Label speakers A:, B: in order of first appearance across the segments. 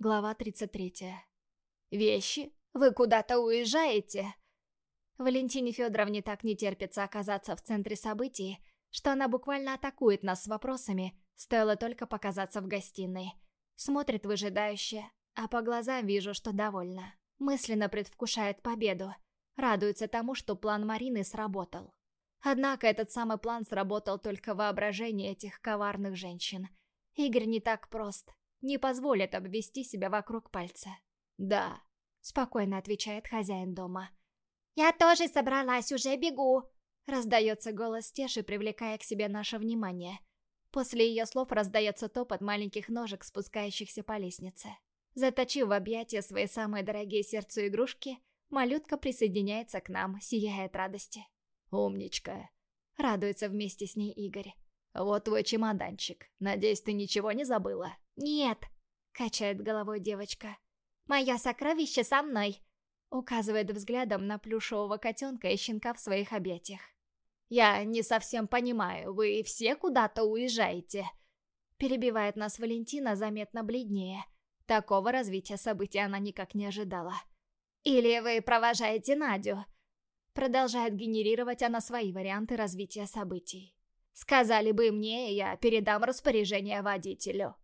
A: Глава 33. «Вещи? Вы куда-то уезжаете?» Валентине Федоровне так не терпится оказаться в центре событий, что она буквально атакует нас с вопросами, стоило только показаться в гостиной. Смотрит выжидающе, а по глазам вижу, что довольна. Мысленно предвкушает победу, радуется тому, что план Марины сработал. Однако этот самый план сработал только в воображении этих коварных женщин. Игорь не так прост, не позволит обвести себя вокруг пальца. «Да», — спокойно отвечает хозяин дома.
B: «Я тоже собралась, уже бегу!»
A: Раздается голос Теши, привлекая к себе наше внимание. После ее слов раздается топот маленьких ножек, спускающихся по лестнице. Заточив в объятия свои самые дорогие сердцу игрушки, малютка присоединяется к нам, сияя от радости.
C: «Умничка!»
A: — радуется вместе с ней Игорь.
C: «Вот твой чемоданчик. Надеюсь, ты ничего не забыла?»
B: «Нет», — качает головой девочка. «Мое сокровище со мной», —
A: указывает взглядом на плюшевого котенка и щенка в своих объятиях.
C: «Я не совсем понимаю, вы все куда-то уезжаете?»
A: Перебивает нас Валентина заметно бледнее. Такого развития событий она никак не ожидала.
B: «Или вы провожаете Надю?»
A: Продолжает генерировать она свои варианты развития событий.
C: «Сказали бы мне, я передам распоряжение водителю».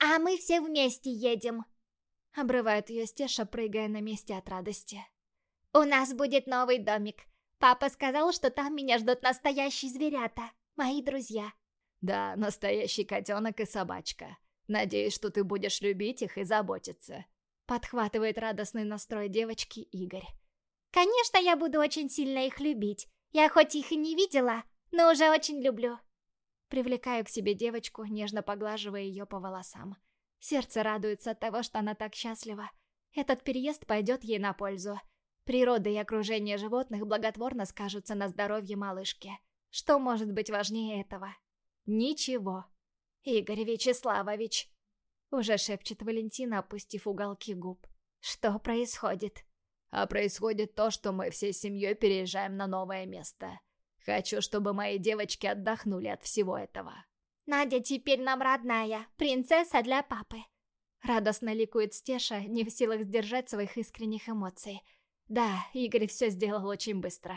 B: «А мы все вместе едем!»
A: Обрывает ее Стеша, прыгая на месте от радости.
B: «У нас будет новый домик. Папа сказал, что там меня ждут настоящие зверята, мои друзья».
C: «Да, настоящий котенок и собачка. Надеюсь, что ты будешь любить их и заботиться».
A: Подхватывает радостный настрой девочки Игорь.
B: «Конечно, я буду очень сильно их любить. Я хоть их и не видела, но уже очень люблю».
A: Привлекаю к себе девочку, нежно поглаживая ее по волосам. Сердце радуется от того, что она так счастлива. Этот переезд пойдет ей на пользу. Природа и окружение животных благотворно скажутся на здоровье малышки. Что может быть важнее этого? Ничего.
B: Игорь Вячеславович.
A: Уже шепчет Валентина, опустив уголки губ. Что происходит?
C: А происходит то, что мы всей семьей переезжаем на новое место. Хочу, чтобы мои девочки отдохнули от всего этого.
B: Надя теперь нам родная, принцесса для папы.
A: Радостно ликует Стеша, не в силах сдержать своих искренних эмоций. Да, Игорь все сделал очень быстро.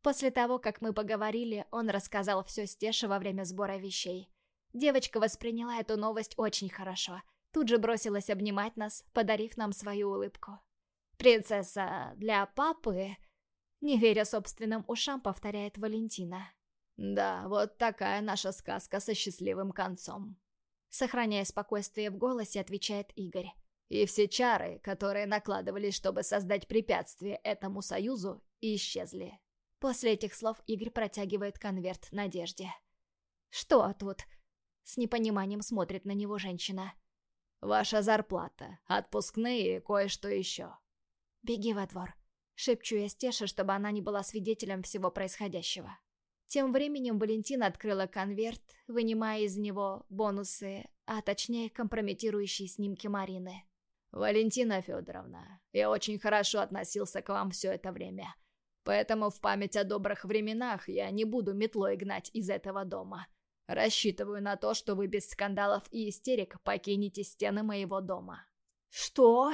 A: После того, как мы поговорили, он рассказал все Стеше во время сбора вещей. Девочка восприняла эту новость очень хорошо. Тут же бросилась обнимать нас, подарив нам свою улыбку. «Принцесса для папы...» Не веря собственным ушам, повторяет Валентина.
C: «Да, вот такая наша сказка со счастливым концом».
A: Сохраняя спокойствие в голосе, отвечает Игорь.
C: И все чары, которые накладывались, чтобы создать препятствие этому союзу, исчезли.
A: После этих слов Игорь протягивает конверт Надежде. «Что тут?» С непониманием смотрит на него женщина.
C: «Ваша зарплата, отпускные и кое-что еще».
A: «Беги во двор», Шепчу я Стеше, чтобы она не была свидетелем всего происходящего. Тем временем Валентина открыла конверт, вынимая из него бонусы, а точнее компрометирующие снимки Марины.
C: «Валентина Федоровна, я очень хорошо относился к вам все это время. Поэтому в память о добрых временах я не буду метлой гнать из этого дома. Рассчитываю на то, что вы без скандалов и истерик покинете стены моего дома».
A: «Что?»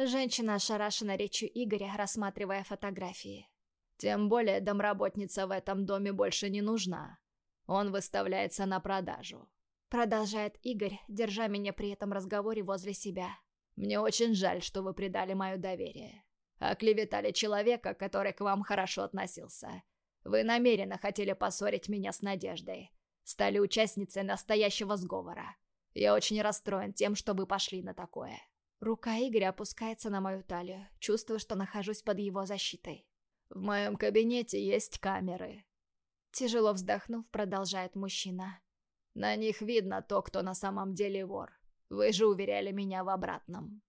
A: Женщина ошарашена речью Игоря, рассматривая фотографии.
C: «Тем более домработница в этом доме больше не нужна. Он выставляется на продажу».
A: Продолжает Игорь, держа меня при этом разговоре возле себя.
C: «Мне очень жаль, что вы предали мое доверие. Оклеветали человека, который к вам хорошо относился. Вы намеренно хотели поссорить меня с Надеждой. Стали участницей настоящего сговора. Я очень расстроен тем, что вы пошли на такое».
A: Рука Игоря опускается на мою талию, чувствую, что нахожусь под его защитой.
C: «В моем кабинете есть камеры».
A: Тяжело вздохнув, продолжает мужчина.
C: «На них видно то, кто на самом деле вор. Вы же уверяли меня в обратном».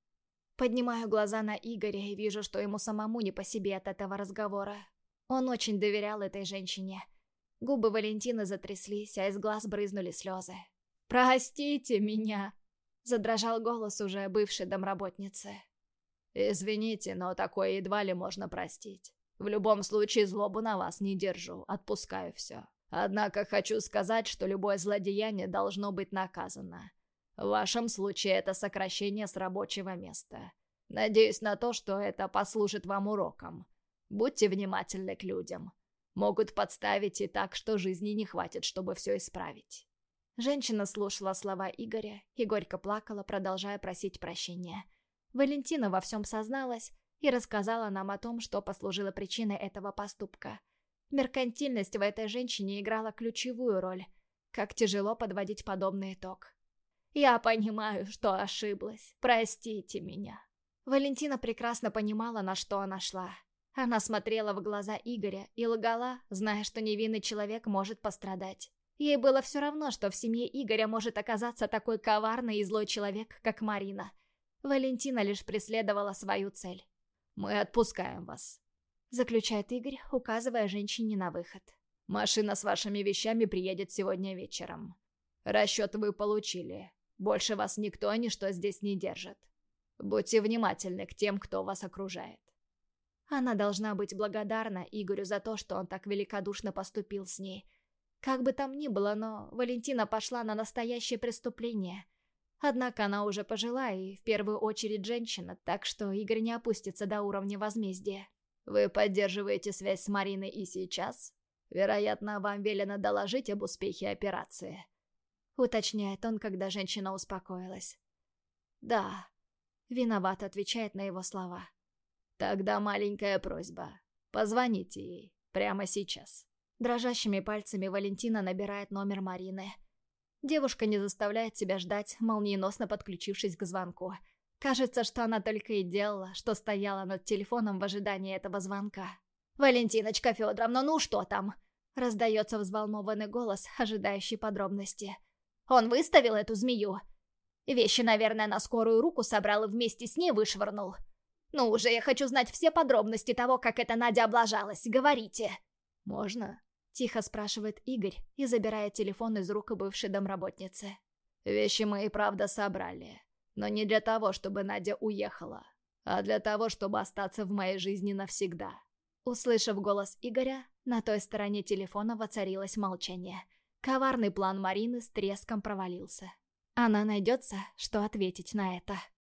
A: Поднимаю глаза на Игоря и вижу, что ему самому не по себе от этого разговора. Он очень доверял этой женщине. Губы Валентины затряслись, а из глаз брызнули слезы. «Простите меня!» Задрожал голос уже бывшей домработницы.
C: «Извините, но такое едва ли можно простить. В любом случае злобу на вас не держу, отпускаю все. Однако хочу сказать, что любое злодеяние должно быть наказано. В вашем случае это сокращение с рабочего места. Надеюсь на то, что это послужит вам уроком. Будьте внимательны к людям. Могут подставить и так, что жизни не хватит, чтобы все исправить».
A: Женщина слушала слова Игоря и горько плакала, продолжая просить прощения. Валентина во всем созналась и рассказала нам о том, что послужило причиной этого поступка. Меркантильность в этой женщине играла ключевую роль. Как тяжело подводить подобный итог. «Я понимаю, что ошиблась. Простите меня». Валентина прекрасно понимала, на что она шла. Она смотрела в глаза Игоря и лгала, зная, что невинный человек может пострадать. Ей было все равно, что в семье Игоря может оказаться такой коварный и злой человек, как Марина. Валентина лишь преследовала свою цель.
C: «Мы отпускаем вас», —
A: заключает Игорь, указывая женщине на выход.
C: «Машина с вашими вещами приедет сегодня вечером. Расчет вы получили. Больше вас никто ничто здесь не держит. Будьте внимательны к тем, кто вас окружает».
A: Она должна быть благодарна Игорю за то, что он так великодушно поступил с ней. Как бы там ни было, но Валентина пошла на настоящее преступление. Однако она уже пожила и в первую очередь женщина, так что Игорь не опустится до уровня возмездия.
C: «Вы поддерживаете связь с Мариной и сейчас? Вероятно, вам велено доложить об успехе операции», —
A: уточняет он, когда женщина успокоилась. «Да», — виноват отвечает на его слова.
C: «Тогда маленькая просьба. Позвоните ей. Прямо сейчас».
A: Дрожащими пальцами Валентина набирает номер Марины. Девушка не заставляет себя ждать, молниеносно подключившись к звонку. Кажется, что она только и делала, что стояла над телефоном в ожидании этого звонка.
B: «Валентиночка Федоровна, ну что там?»
A: Раздается взволнованный голос, ожидающий подробности.
B: «Он выставил эту змею? Вещи, наверное, на скорую руку собрал и вместе с ней вышвырнул. Ну уже, я хочу знать все подробности того, как эта Надя облажалась. Говорите.
C: Можно?
A: Тихо спрашивает Игорь и забирает телефон из рук бывшей домработницы.
C: Вещи мы и правда собрали. Но не для того, чтобы Надя уехала, а для того, чтобы остаться в моей жизни навсегда.
A: Услышав голос Игоря, на той стороне телефона воцарилось молчание. Коварный план Марины с треском провалился. Она найдется, что ответить на это.